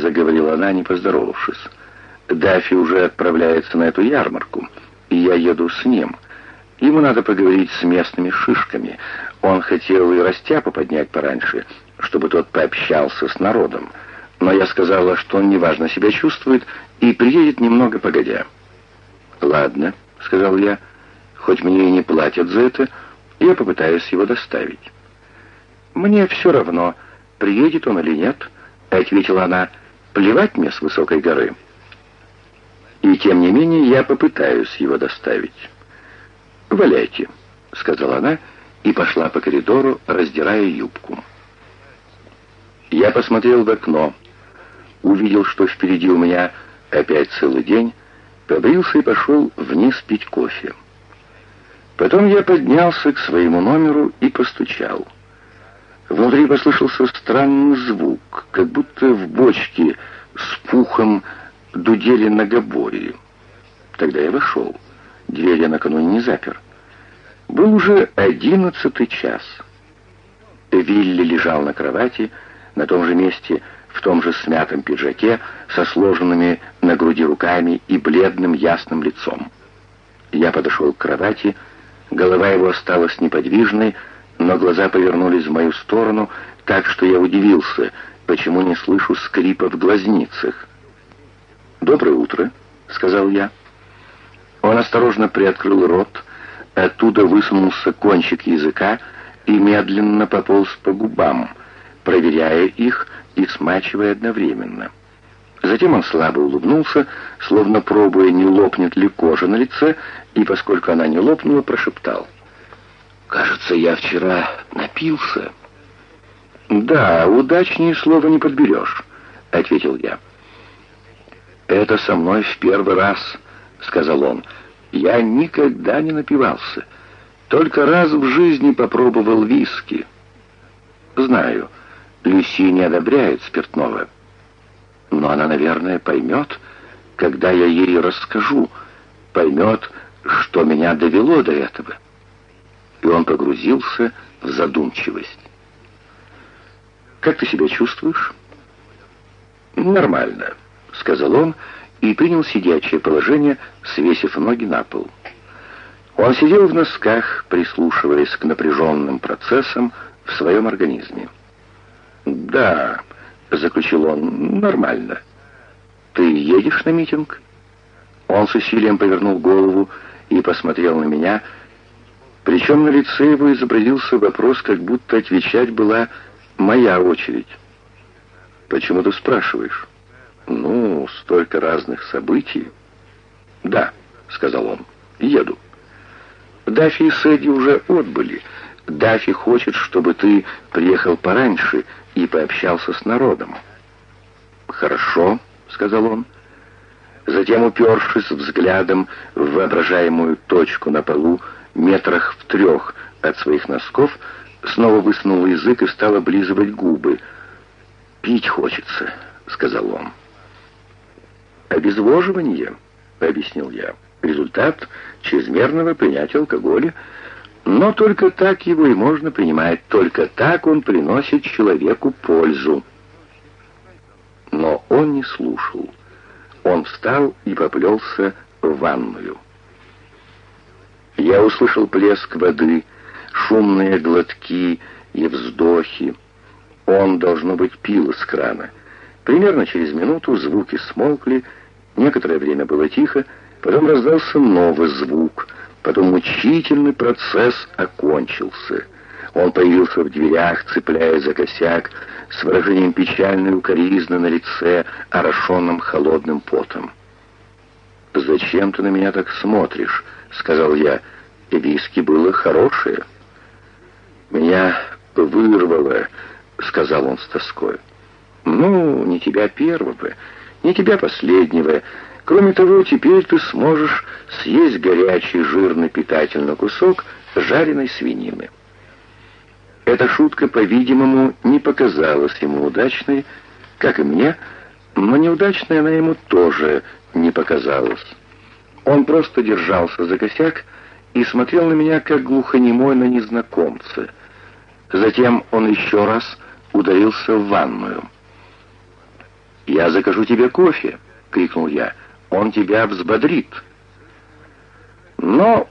заговорила она, не поздоровавшись. «Даффи уже отправляется на эту ярмарку, и я еду с ним. Ему надо поговорить с местными шишками. Он хотел и растяпу поднять пораньше, чтобы тот пообщался с народом. Но я сказала, что он неважно себя чувствует и приедет немного погодя». «Ладно», — сказал я, — «хоть мне и не платят за это, я попытаюсь его доставить». «Мне все равно, приедет он или нет», — ответила она, — «плевать мне с высокой горы». «И тем не менее я попытаюсь его доставить». «Валяйте», — сказала она и пошла по коридору, раздирая юбку. Я посмотрел в окно, увидел, что впереди у меня опять целый день, побрился и пошел вниз пить кофе. Потом я поднялся к своему номеру и постучал. Внутри послышался странный звук, как будто в бочке с пухом дудели многоборье. Тогда я вошел. Дверь я накануне не запер. Был уже одиннадцатый час. Вилли лежал на кровати, на том же месте, в том же смятом пиджаке, со сложенными на груди руками и бледным ясным лицом. Я подошел к кровати, голова его осталась неподвижной, но глаза повернулись в мою сторону, так что я удивился, почему не слышу скрипа в глазницах. «Доброе утро», — сказал я. Он осторожно приоткрыл рот, оттуда высунулся кончик языка и медленно пополз по губам, проверяя их и смачивая одновременно. Затем он слабо улыбнулся, словно пробуя, не лопнет ли кожа на лице, и, поскольку она не лопнула, прошептал — Кажется, я вчера напился. Да, удачнее слова не подберешь, ответил я. Это со мной в первый раз, сказал он. Я никогда не напивался. Только раз в жизни попробовал виски. Знаю, Люси не одобряет спиртного. Но она, наверное, поймет, когда я ей расскажу, поймет, что меня довело до этого и он погрузился в задумчивость. «Как ты себя чувствуешь?» «Нормально», — сказал он и принял сидячее положение, свесив ноги на пол. Он сидел в носках, прислушиваясь к напряженным процессам в своем организме. «Да», — заключил он, — «нормально. Ты едешь на митинг?» Он с усилием повернул голову и посмотрел на меня, — причем на лице его изобразился вопрос, как будто отвечать была моя очередь. «Почему ты спрашиваешь?» «Ну, столько разных событий». «Да», — сказал он, — «еду». Дафи и Сэдди уже отбыли. Дафи хочет, чтобы ты приехал пораньше и пообщался с народом». «Хорошо», — сказал он. Затем, упершись взглядом в воображаемую точку на полу, метрах в трех от своих носков, снова высунул язык и стал облизывать губы. «Пить хочется», — сказал он. «Обезвоживание», — объяснил я. «Результат чрезмерного принятия алкоголя, но только так его и можно принимать, только так он приносит человеку пользу». Но он не слушал. Он встал и поплелся в ванную. Я услышал плеск воды, шумные глотки и вздохи. Он, должно быть, пил из крана. Примерно через минуту звуки смолкли, некоторое время было тихо, потом раздался новый звук, потом мучительный процесс окончился. Он появился в дверях, цепляя за косяк, с выражением печальной укоризны на лице, орошенным холодным потом. «Зачем ты на меня так смотришь?» — сказал я. «Виски было хорошее». «Меня вырвало», — сказал он с тоской. «Ну, не тебя первого, не тебя последнего. Кроме того, теперь ты сможешь съесть горячий, жирный, питательный кусок жареной свинины». Эта шутка, по-видимому, не показалась ему удачной, как и мне, но неудачной она ему тоже не показалась. Он просто держался за косяк и смотрел на меня, как глухонемой на незнакомца. Затем он еще раз ударился в ванную. Я «Я закажу тебе кофе!» — крикнул я. «Он тебя взбодрит!» Но